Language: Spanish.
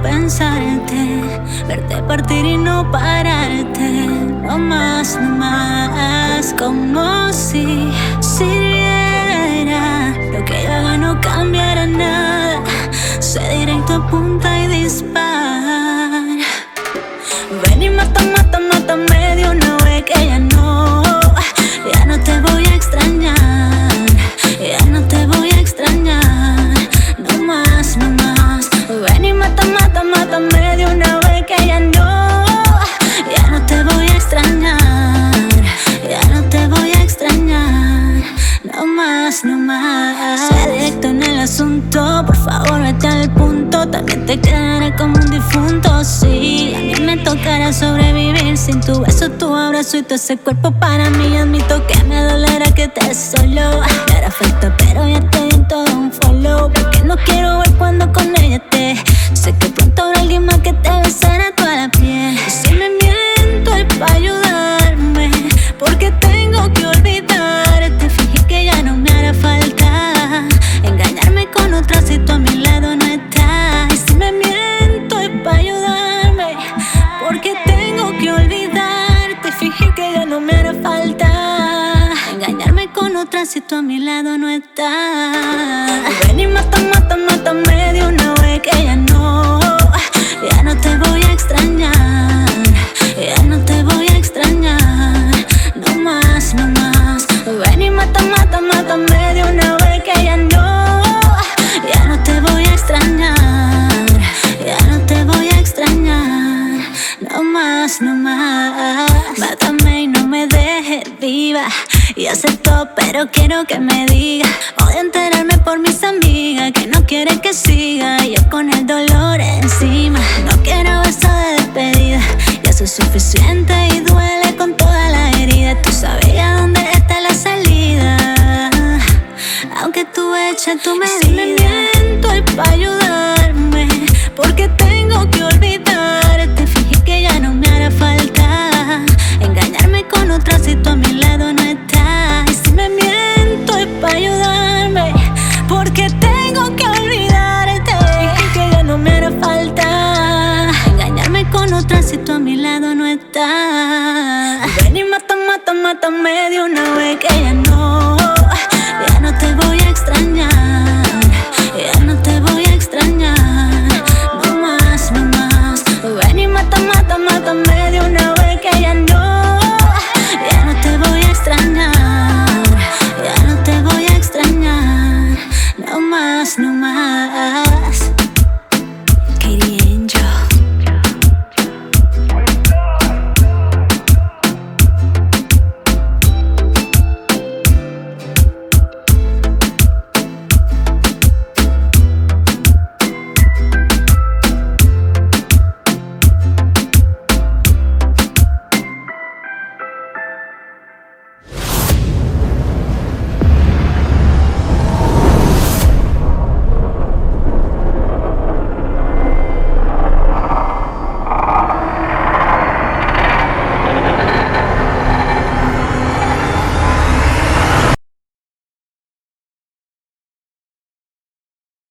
pensarte, verte partir y no pararte. No más, no más, como si sirviera. Lo que haga no cambiará nada. Sé directo, apunta y dispara. Directo en el asunto, por favor vete al punto, también te quedaré como un difunto, sí. A mí me tocará sobrevivir sin tu beso, tu abrazo y todo ese cuerpo para mí. Admito que me dolerá que te solo. Me hará falta, pero ya te di todo un follow. Porque no quiero si tú a mi lado no estás. Ven y mata, mata, mátame de una vez que ya no. Ya no te voy a extrañar. Ya no te voy a extrañar. No más, no más. Ven y mata, mata, mátame de una vez que ya no. Ya no te voy a extrañar. Ya no te voy a extrañar. No más, no más. Mátame y no me dejes viva. Y acepto, pero quiero que me diga. Odio enterarme por mis amigas que no quieren que siga. Yo con el dolor encima. No quiero eso de despedida. Ya eso es suficiente y duele con toda la herida. Tú sabes ya dónde está la salida. Aunque tú eches tu medida. Si me miento es para ayudarme. Estás. Ven y mata, mata, mátame de una vez que ya no.